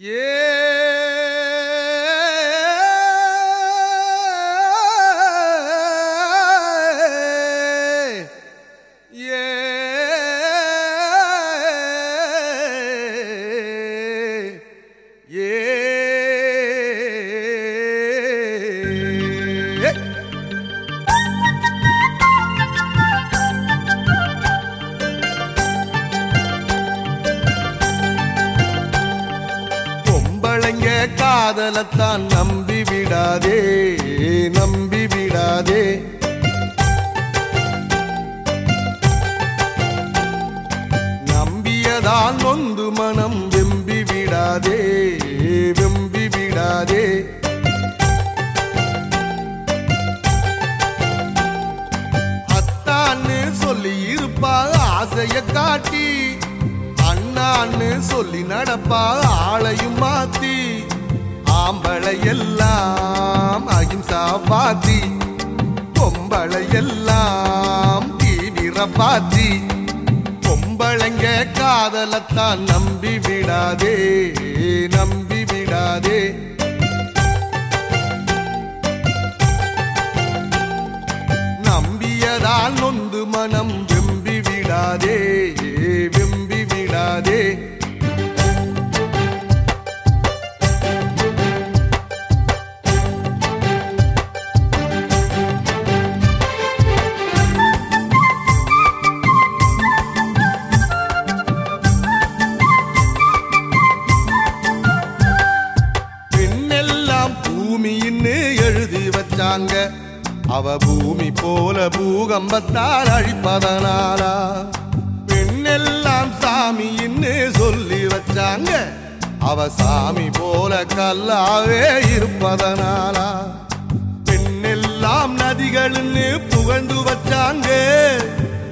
Yeah. பொம்பளைங்க காதலத்தான் நம்பி விடாதே நம்பி விடாதே. நம்பியதான் நொந்து மனம் வெம்பி விடாதே வெம்பி விடாதே. அத்தான்னு சொல்லி இருப்பா ஆசைய காட்டி அண்ணான்னு சொல்லி நடப்பா ஆளையும் மாத்தி. ஆம்பளை எல்லாம் அகிம்சா பாத்தி பொம்பளை எல்லாம் தீவிர பாத்தி. பொம்பளைங்க காதலத்தான் நம்பி விடாதே நம்பி விடாதே. நம்பியதால் நொந்து மனம் வெம்பி விடாதே. விடாதே பூமின்னு எழுதி வச்சாங்க. அவ பூமி போல பூகம்பத்தால் அழிப்பதனாலா? பெண்ணெல்லாம் சாமியின் சொல்லி வச்சாங்க. அவ சாமி போல கல்லாவே இருப்பதனாலா. பெண்ணெல்லாம் நதிகள்னு புகழ்ந்து வச்சாங்க.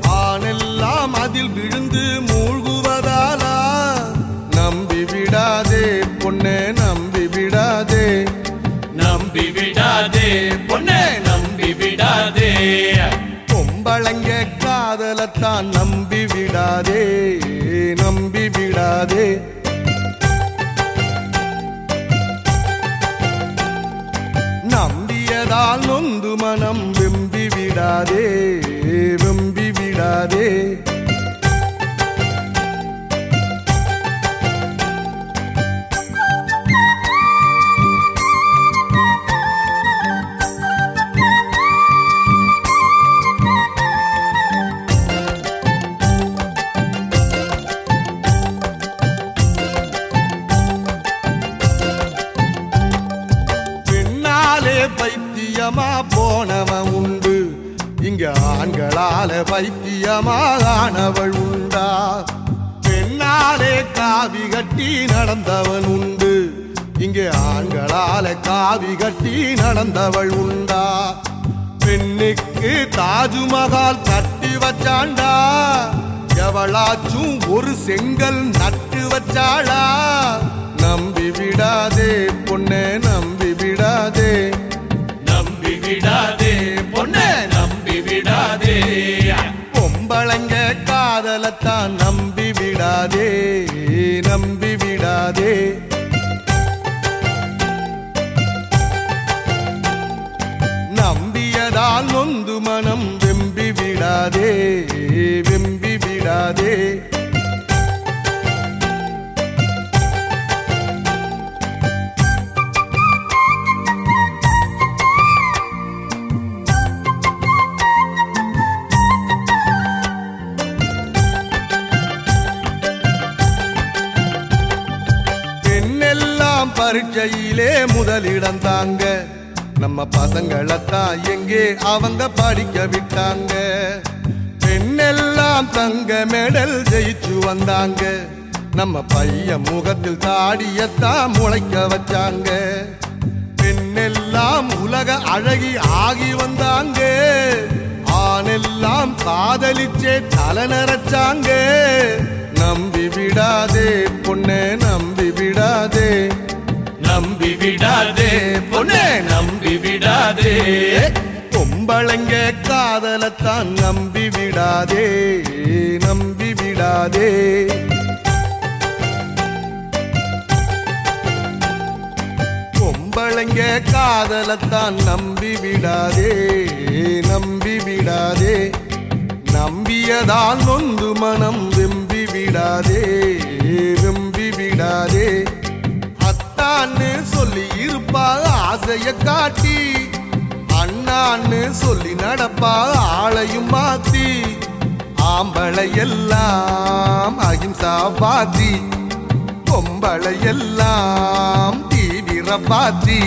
ஆணெல்லாம் அதில் விழுந்து மூழ்குவதாலா. நம்பி விடாதே பொண்ணே நம்பி விடாதே. நம்பி விடாதே பொண்ணே நம்பி விடாதே. பொம்பளைங்க காதலத்தான் நம்பி விடாதே. முடியாது நம்பியதால் நொந்து மனம் வெம்பி விடாதே வெம்பி விடாதே. பைத்தியமா போனவன் உண்டு. இங்க ஆண்களால பைத்தியமா ஆனவள் உண்டா? பெண்ணாலே காவி கட்டி நடந்தவன் உண்டு. இங்கே ஆண்களால காவி கட்டி நடந்தவள் உண்டா? பெண்ணுக்கு தாஜ்மஹால் கட்டி வச்சாண்டா? எவளாச்சும் ஒரு செங்கல் நட்டு வச்சாளா? நம்பி விடாதே பொண்ணே நம் காதலத்தான் நம்பி விடாதே நம்பி விடாதே. நம்பியதால் நொந்து மனம் வெம்பி விடாதே வெம்பி விடாதே. எல்லாம் பரீட்சையிலே முதலிடம் தாங்க. நம்ம பசங்களைத்தான் எங்கே அவங்க படிக்க விட்டாங்க. பெண்ணெல்லாம் தங்க மெடல் ஜெயிச்சு வந்தாங்க. நம்ம பையன் முகத்தில் தாடியத்தான் முளைக்க வச்சாங்க. பெண்ணெல்லாம் உலக அழகி ஆகி வந்தாங்க. ஆணெல்லாம் காதலிச்சே தலை நிறச்சாங்க. நம்பி விடாதே பொண்ணே நம்பி விடாதே பொண்ணே நம்பி விடாதே பொம்பளைங்க காதலத்தான் நம்பி விடாதே நம்பி விடாதே பொம்பளைங்க காதலத்தான் நம்பி விடாதே நம்பி விடாதே நம்பியதால் நொந்து மனம் நடப்பா ஆசைய காட்டி. அண்ணான்னு சொல்லி நடப்பா ஆளையும் மாத்தி. ஆம்பளை எல்லாம் அகிம்சா பாத்தி பொம்பளை எல்லாம் தீவிர பாத்தி.